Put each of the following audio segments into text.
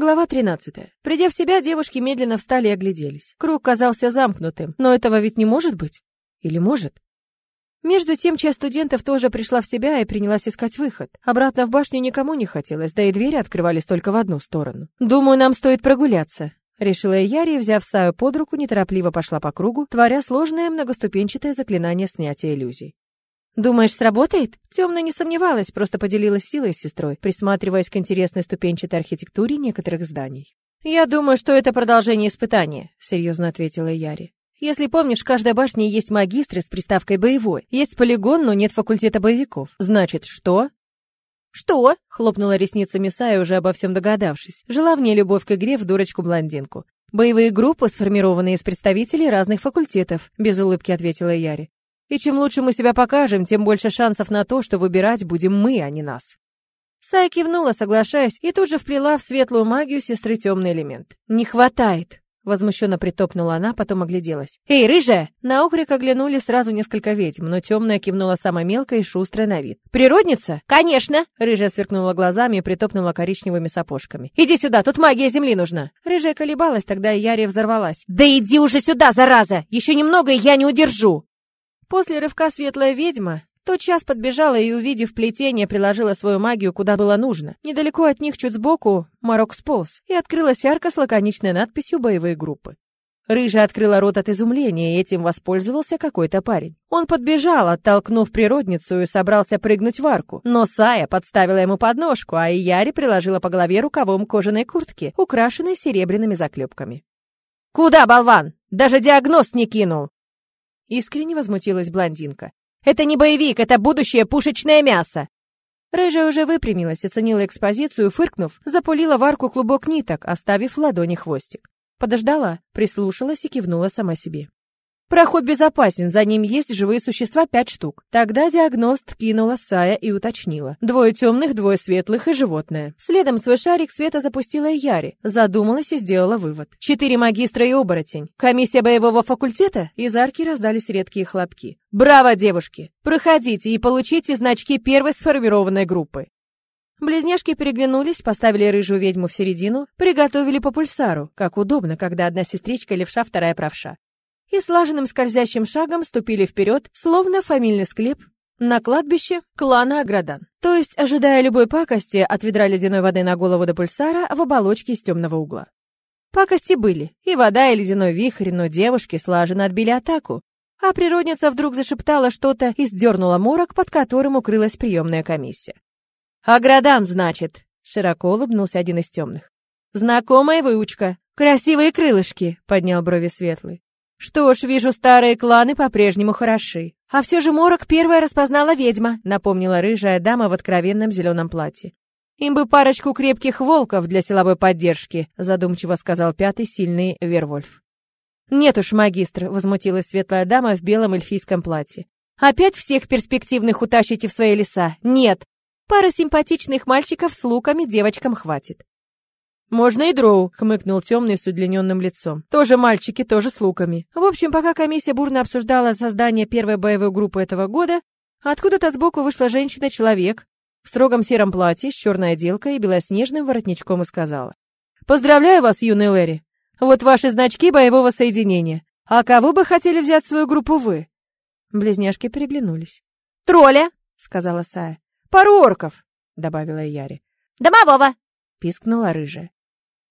Глава 13. Придя в себя, девушки медленно встали и огляделись. Круг казался замкнутым, но этого ведь не может быть. Или может? Между тем, часть студентов тоже пришла в себя и принялась искать выход. Обратно в башню никому не хотелось, да и двери открывались только в одну сторону. «Думаю, нам стоит прогуляться», — решила Яри, взяв Саю под руку, неторопливо пошла по кругу, творя сложное многоступенчатое заклинание снятия иллюзий. «Думаешь, сработает?» Темная не сомневалась, просто поделилась силой с сестрой, присматриваясь к интересной ступенчатой архитектуре некоторых зданий. «Я думаю, что это продолжение испытания», — серьезно ответила Яри. «Если помнишь, в каждой башне есть магистры с приставкой «боевой». Есть полигон, но нет факультета боевиков. Значит, что?» «Что?» — хлопнула ресницами Сая, уже обо всем догадавшись. Жила в ней любовь к игре в дурочку-блондинку. «Боевые группы, сформированные из представителей разных факультетов», — без улыбки ответила Яри. И чем лучше мы себя покажем, тем больше шансов на то, что выбирать будем мы, а не нас. Сая кивнула, соглашаясь, и тут же вплела в светлую магию сестры темный элемент. «Не хватает!» Возмущенно притопнула она, потом огляделась. «Эй, рыжая!» На окрик оглянули сразу несколько ведьм, но темная кивнула самая мелкая и шустрая на вид. «Природница?» «Конечно!» Рыжая сверкнула глазами и притопнула коричневыми сапожками. «Иди сюда, тут магия земли нужна!» Рыжая колебалась, тогда Ярия взорвалась. «Да иди уже сюда, зараза! Еще немного, и я не удержу!» После рывка светлая ведьма тотчас подбежала и, увидев плетение, приложила свою магию куда было нужно. Недалеко от них, чуть сбоку, Марок сполз, и открылась арка с лаконичной надписью «Боевые группы». Рыжая открыла рот от изумления, и этим воспользовался какой-то парень. Он подбежал, оттолкнув природницу, и собрался прыгнуть в арку. Но Сая подставила ему подножку, а Ияри приложила по голове рукавом кожаной куртки, украшенной серебряными заклепками. «Куда, болван? Даже диагноз не кинул!» Искренне возмутилась блондинка. «Это не боевик, это будущее пушечное мясо!» Рыжая уже выпрямилась, оценила экспозицию, фыркнув, запулила в арку клубок ниток, оставив в ладони хвостик. Подождала, прислушалась и кивнула сама себе. Проход безопасен, за ним есть живые существа пять штук. Тогда диагност кинула Сая и уточнила. Двое темных, двое светлых и животное. Следом свой шарик Света запустила и Яри. Задумалась и сделала вывод. Четыре магистра и оборотень. Комиссия боевого факультета? Из арки раздались редкие хлопки. Браво, девушки! Проходите и получите значки первой сформированной группы. Близняшки переглянулись, поставили рыжую ведьму в середину, приготовили по пульсару, как удобно, когда одна сестричка левша, вторая правша и слаженным скользящим шагом ступили вперед, словно фамильный склеп на кладбище клана Аградан. То есть, ожидая любой пакости от ведра ледяной воды на голову до пульсара в оболочке из темного угла. Пакости были, и вода, и ледяной вихрь, но девушки слаженно отбили атаку, а природница вдруг зашептала что-то и сдернула морок, под которым укрылась приемная комиссия. «Аградан, значит!» — широко улыбнулся один из темных. «Знакомая выучка. Красивые крылышки!» — поднял брови светлый. Что ж, вижу, старые кланы по-прежнему хороши. А все же Морок первая распознала ведьма, напомнила рыжая дама в откровенном зеленом платье. Им бы парочку крепких волков для силовой поддержки, задумчиво сказал пятый сильный Вервольф. Нет уж, магистр, возмутилась светлая дама в белом эльфийском платье. Опять всех перспективных утащите в свои леса? Нет. Пара симпатичных мальчиков с луками девочкам хватит. «Можно и дроу», — хмыкнул темный с удлиненным лицом. «Тоже мальчики, тоже с луками». В общем, пока комиссия бурно обсуждала создание первой боевой группы этого года, откуда-то сбоку вышла женщина-человек в строгом сером платье с черной отделкой и белоснежным воротничком и сказала. «Поздравляю вас, юный Лэри. Вот ваши значки боевого соединения. А кого бы хотели взять в свою группу вы?» Близняшки переглянулись. «Тролля!» — сказала Сая. «Пару орков!» — добавила Яри. «Домового!» — пискнула рыжая.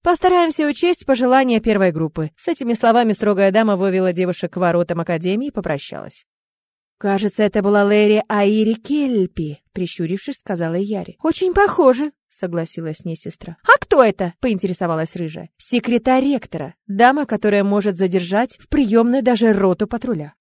Постараемся учесть пожелания первой группы. С этими словами строгая дама вывела девушек к воротам академии и попрощалась. Кажется, это была Лэри Аири Кельпи, прищурившись, сказала Яри. Очень похоже, согласилась с ней сестра. А кто это? поинтересовалась рыжая. Секретарь ректора, дама, которая может задержать в приемной даже роту патруля.